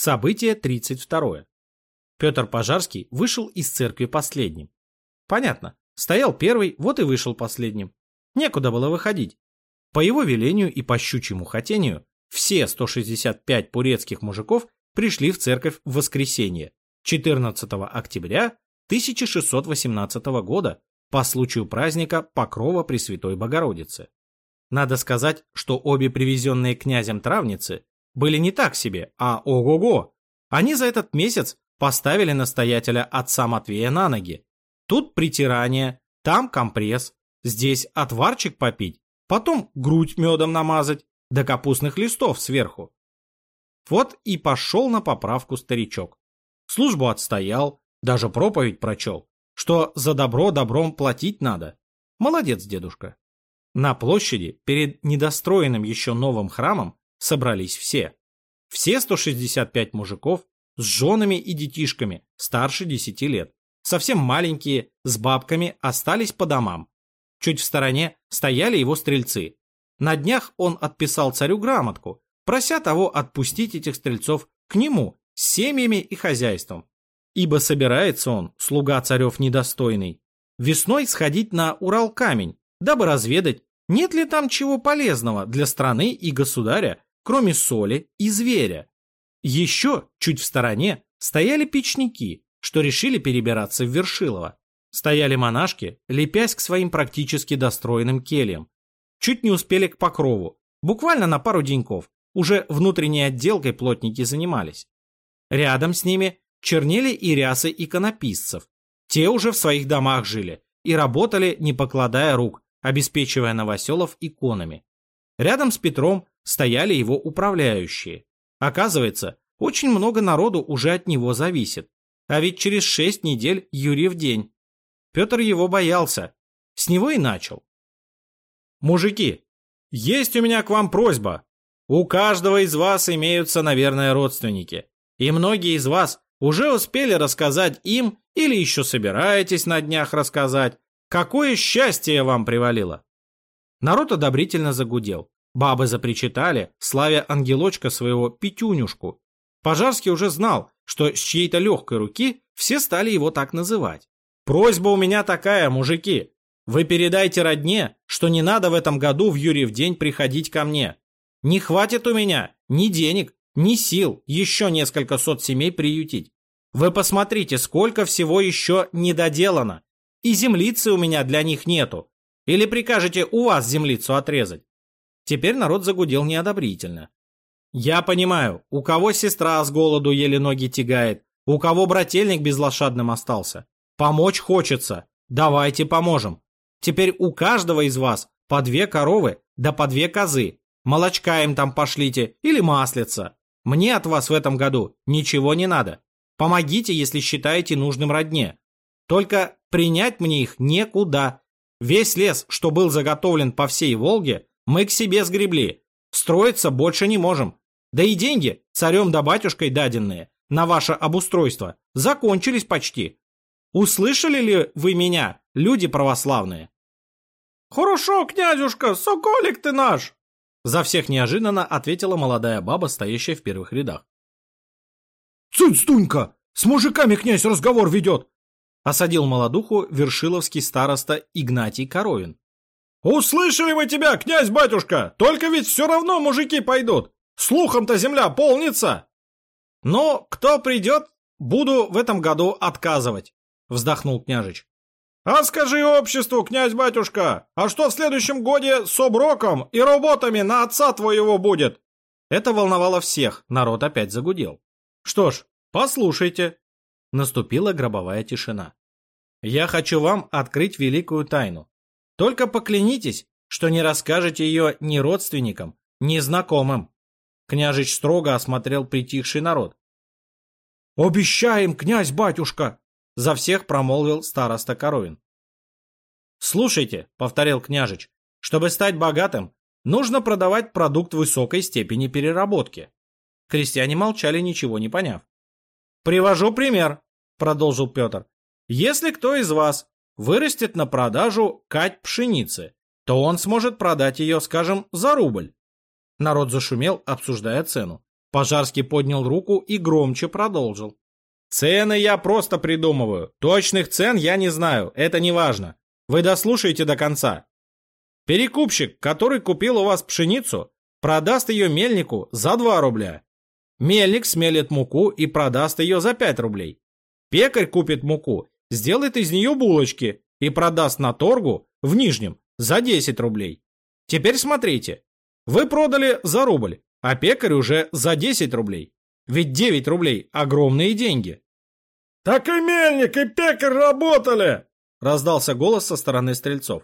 Событие 32. Петр Пожарский вышел из церкви последним. Понятно, стоял первый, вот и вышел последним. Некуда было выходить. По его велению и по щучьему хотению все 165 пурецких мужиков пришли в церковь в воскресенье, 14 октября 1618 года, по случаю праздника Покрова Пресвятой Богородицы. Надо сказать, что обе привезенные князем травницы были не так себе, а ого-го. Они за этот месяц поставили настоятеля отца Матвея на ноги. Тут притирание, там компресс, здесь отварчик попить, потом грудь медом намазать, да капустных листов сверху. Вот и пошел на поправку старичок. Службу отстоял, даже проповедь прочел, что за добро добром платить надо. Молодец, дедушка. На площади, перед недостроенным еще новым храмом, собрались все. Все 165 мужиков с женами и детишками старше 10 лет. Совсем маленькие, с бабками, остались по домам. Чуть в стороне стояли его стрельцы. На днях он отписал царю грамотку, прося того отпустить этих стрельцов к нему с семьями и хозяйством. Ибо собирается он, слуга царев недостойный, весной сходить на Урал-камень, дабы разведать, нет ли там чего полезного для страны и государя, кроме соли и зверя. Еще чуть в стороне стояли печники, что решили перебираться в Вершилово. Стояли монашки, лепясь к своим практически достроенным кельям. Чуть не успели к покрову, буквально на пару деньков. Уже внутренней отделкой плотники занимались. Рядом с ними чернели и рясы иконописцев. Те уже в своих домах жили и работали, не покладая рук, обеспечивая новоселов иконами. Рядом с Петром стояли его управляющие. Оказывается, очень много народу уже от него зависит. А ведь через шесть недель Юрий в день. Петр его боялся. С него и начал. «Мужики, есть у меня к вам просьба. У каждого из вас имеются, наверное, родственники. И многие из вас уже успели рассказать им или еще собираетесь на днях рассказать, какое счастье вам привалило. Народ одобрительно загудел. Бабы запричитали, славя ангелочка своего Петюнюшку. Пожарский уже знал, что с чьей-то легкой руки все стали его так называть. «Просьба у меня такая, мужики. Вы передайте родне, что не надо в этом году в Юрьев день приходить ко мне. Не хватит у меня ни денег, ни сил еще несколько сот семей приютить. Вы посмотрите, сколько всего еще не доделано. И землицы у меня для них нету. Или прикажете у вас землицу отрезать? Теперь народ загудел неодобрительно. Я понимаю, у кого сестра с голоду еле ноги тягает, у кого брательник безлошадным остался. Помочь хочется. Давайте поможем. Теперь у каждого из вас по две коровы да по две козы. Молочка им там пошлите или маслица. Мне от вас в этом году ничего не надо. Помогите, если считаете нужным родне. Только принять мне их некуда. Весь лес, что был заготовлен по всей Волге, мы к себе сгребли. Строиться больше не можем. Да и деньги, царем да батюшкой даденные, на ваше обустройство, закончились почти. Услышали ли вы меня, люди православные? Хорошо, князюшка, соколик ты наш! За всех неожиданно ответила молодая баба, стоящая в первых рядах. Цунь, Стунька, с мужиками князь разговор ведет, осадил молодуху вершиловский староста Игнатий Коровин. «Услышали вы тебя, князь-батюшка! Только ведь все равно мужики пойдут! Слухом-то земля полнится!» «Но кто придет, буду в этом году отказывать», — вздохнул княжич. «А скажи обществу, князь-батюшка, а что в следующем годе с оброком и работами на отца твоего будет?» Это волновало всех, народ опять загудел. «Что ж, послушайте». Наступила гробовая тишина. «Я хочу вам открыть великую тайну. Только поклянитесь, что не расскажете ее ни родственникам, ни знакомым. Княжич строго осмотрел притихший народ. «Обещаем, князь-батюшка!» — за всех промолвил староста Коровин. «Слушайте», — повторил княжич, — «чтобы стать богатым, нужно продавать продукт высокой степени переработки». Крестьяне молчали, ничего не поняв. «Привожу пример», — продолжил Петр. «Если кто из вас вырастет на продажу кать пшеницы, то он сможет продать ее, скажем, за рубль. Народ зашумел, обсуждая цену. Пожарский поднял руку и громче продолжил. Цены я просто придумываю. Точных цен я не знаю, это не важно. Вы дослушайте до конца. Перекупщик, который купил у вас пшеницу, продаст ее мельнику за 2 рубля. Мельник смелит муку и продаст ее за 5 рублей. Пекарь купит муку, сделает из нее булочки и продаст на торгу в Нижнем за 10 рублей. Теперь смотрите. Вы продали за рубль, а пекарь уже за 10 рублей. Ведь 9 рублей – огромные деньги. «Так и мельник, и пекарь работали!» – раздался голос со стороны стрельцов.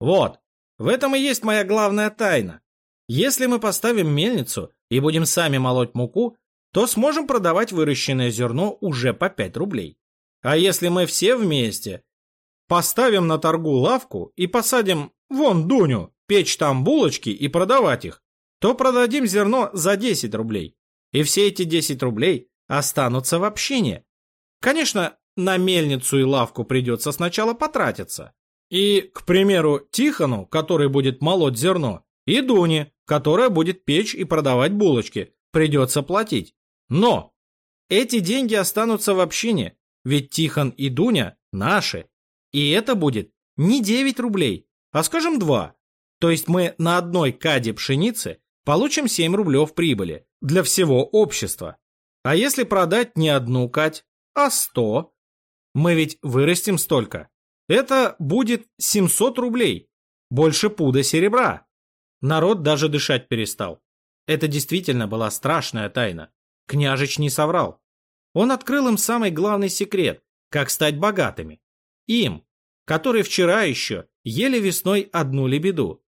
«Вот, в этом и есть моя главная тайна. Если мы поставим мельницу и будем сами молоть муку, то сможем продавать выращенное зерно уже по 5 рублей. А если мы все вместе поставим на торгу лавку и посадим вон Дуню, печь там булочки и продавать их, то продадим зерно за 10 рублей. И все эти 10 рублей останутся в общине. Конечно, на мельницу и лавку придется сначала потратиться. И, к примеру, Тихону, который будет молоть зерно, и Дуне, которая будет печь и продавать булочки, придется платить. Но эти деньги останутся в общине, ведь Тихон и Дуня наши. И это будет не 9 рублей, а скажем 2. То есть мы на одной каде пшеницы получим 7 рублев прибыли для всего общества. А если продать не одну кать, а 100, мы ведь вырастим столько. Это будет 700 рублей, больше пуда серебра. Народ даже дышать перестал. Это действительно была страшная тайна. Княжич не соврал. Он открыл им самый главный секрет, как стать богатыми. Им, которые вчера еще ели весной одну лебеду.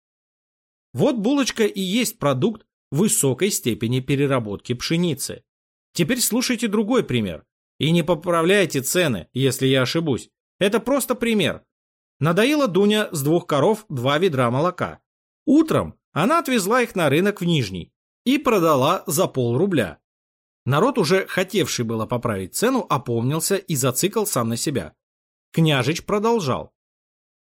Вот булочка и есть продукт высокой степени переработки пшеницы. Теперь слушайте другой пример. И не поправляйте цены, если я ошибусь. Это просто пример. Надоела Дуня с двух коров два ведра молока. Утром она отвезла их на рынок в Нижний и продала за полрубля. Народ, уже хотевший было поправить цену, опомнился и зацикал сам на себя. Княжич продолжал.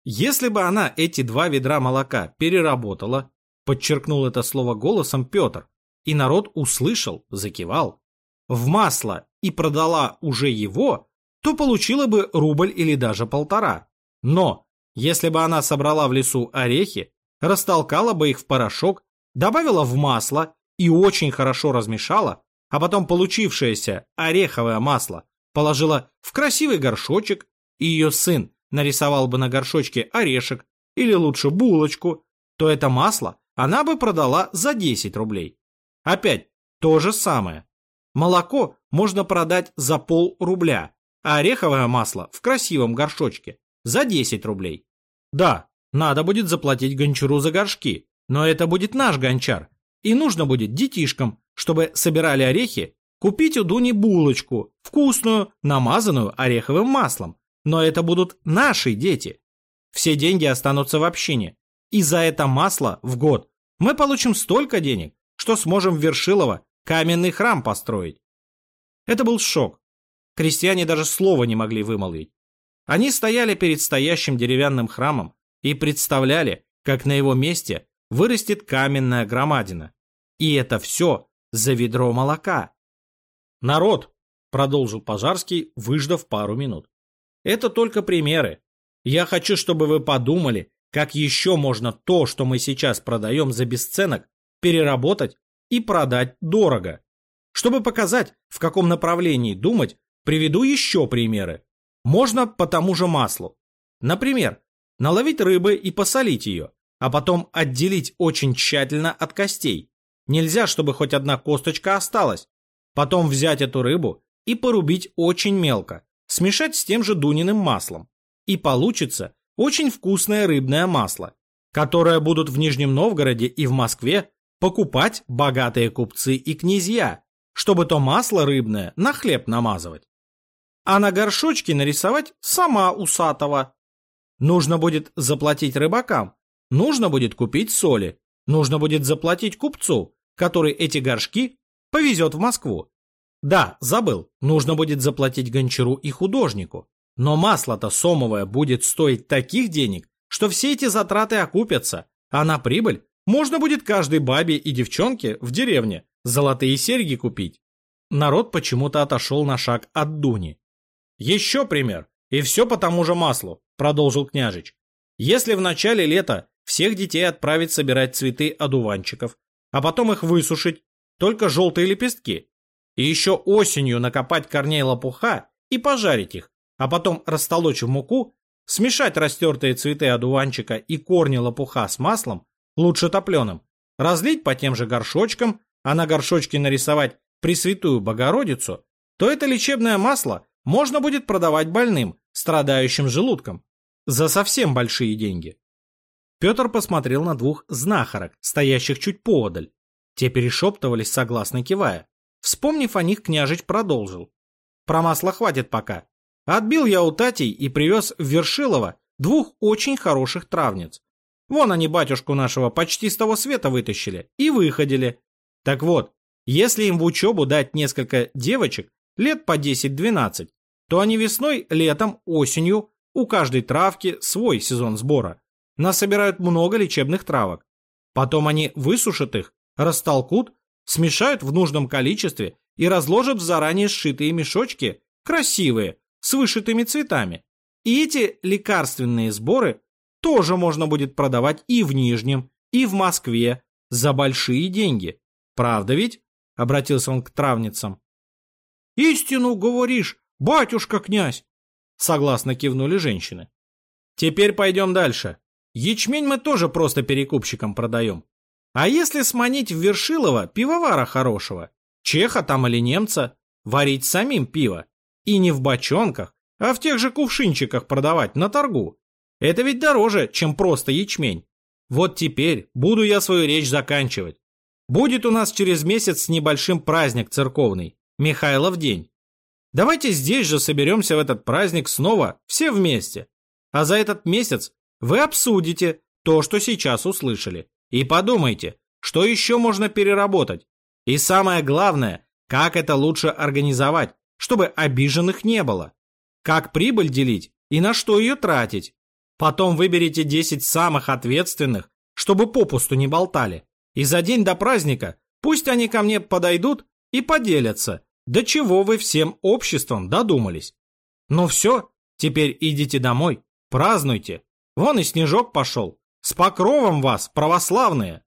Если бы она эти два ведра молока переработала, подчеркнул это слово голосом Петр, и народ услышал, закивал, в масло и продала уже его, то получила бы рубль или даже полтора. Но, если бы она собрала в лесу орехи, растолкала бы их в порошок, добавила в масло и очень хорошо размешала, а потом получившееся ореховое масло положила в красивый горшочек, и ее сын нарисовал бы на горшочке орешек или лучше булочку, то это масло она бы продала за 10 рублей. Опять то же самое. Молоко можно продать за пол рубля, а ореховое масло в красивом горшочке за 10 рублей. Да, надо будет заплатить гончару за горшки, но это будет наш гончар. И нужно будет детишкам, чтобы собирали орехи, купить у Дуни булочку, вкусную, намазанную ореховым маслом. Но это будут наши дети. Все деньги останутся в общине. И за это масло в год мы получим столько денег, что сможем в Вершилово каменный храм построить. Это был шок. Крестьяне даже слова не могли вымолвить. Они стояли перед стоящим деревянным храмом и представляли, как на его месте вырастет каменная громадина. И это все за ведро молока. «Народ!» – продолжил Пожарский, выждав пару минут. «Это только примеры. Я хочу, чтобы вы подумали, как еще можно то, что мы сейчас продаем за бесценок, переработать и продать дорого. Чтобы показать, в каком направлении думать, приведу еще примеры. Можно по тому же маслу. Например, наловить рыбы и посолить ее, а потом отделить очень тщательно от костей. Нельзя, чтобы хоть одна косточка осталась. Потом взять эту рыбу и порубить очень мелко, смешать с тем же дуниным маслом. И получится очень вкусное рыбное масло, которое будут в Нижнем Новгороде и в Москве покупать богатые купцы и князья, чтобы то масло рыбное на хлеб намазывать. А на горшочке нарисовать сама усатого. Нужно будет заплатить рыбакам, нужно будет купить соли, нужно будет заплатить купцу, который эти горшки повезет в Москву. Да, забыл, нужно будет заплатить гончару и художнику. Но масло-то сомовое будет стоить таких денег, что все эти затраты окупятся, а на прибыль можно будет каждой бабе и девчонке в деревне Золотые серьги купить? Народ почему-то отошел на шаг от Дуни. Еще пример. И все по тому же маслу, продолжил княжич. Если в начале лета всех детей отправить собирать цветы одуванчиков, а потом их высушить, только желтые лепестки, и еще осенью накопать корней лопуха и пожарить их, а потом растолочь в муку, смешать растертые цветы одуванчика и корни лопуха с маслом, лучше топленым, разлить по тем же горшочкам, а на горшочке нарисовать Пресвятую Богородицу, то это лечебное масло можно будет продавать больным, страдающим желудком, за совсем большие деньги. Петр посмотрел на двух знахарок, стоящих чуть поодаль. Те перешептывались, согласно кивая. Вспомнив о них, княжич продолжил. Про масло хватит пока. Отбил я у Татей и привез в Вершилово двух очень хороших травниц. Вон они батюшку нашего почти с того света вытащили и выходили. Так вот, если им в учебу дать несколько девочек, лет по 10-12, то они весной, летом, осенью, у каждой травки свой сезон сбора, насобирают много лечебных травок. Потом они высушат их, растолкут, смешают в нужном количестве и разложат в заранее сшитые мешочки, красивые, с вышитыми цветами. И эти лекарственные сборы тоже можно будет продавать и в Нижнем, и в Москве за большие деньги. Правда ведь? — обратился он к травницам. «Истину говоришь, батюшка-князь!» — согласно кивнули женщины. «Теперь пойдем дальше. Ячмень мы тоже просто перекупщикам продаем. А если сманить в Вершилово пивовара хорошего, чеха там или немца, варить самим пиво, и не в бочонках, а в тех же кувшинчиках продавать на торгу, это ведь дороже, чем просто ячмень. Вот теперь буду я свою речь заканчивать. Будет у нас через месяц с небольшим праздник церковный, Михайлов день. Давайте здесь же соберемся в этот праздник снова, все вместе. А за этот месяц вы обсудите то, что сейчас услышали. И подумайте, что еще можно переработать. И самое главное, как это лучше организовать, чтобы обиженных не было. Как прибыль делить и на что ее тратить. Потом выберите 10 самых ответственных, чтобы попусту не болтали. И за день до праздника пусть они ко мне подойдут и поделятся, до чего вы всем обществом додумались. Ну все, теперь идите домой, празднуйте. Вон и снежок пошел. С покровом вас, православные!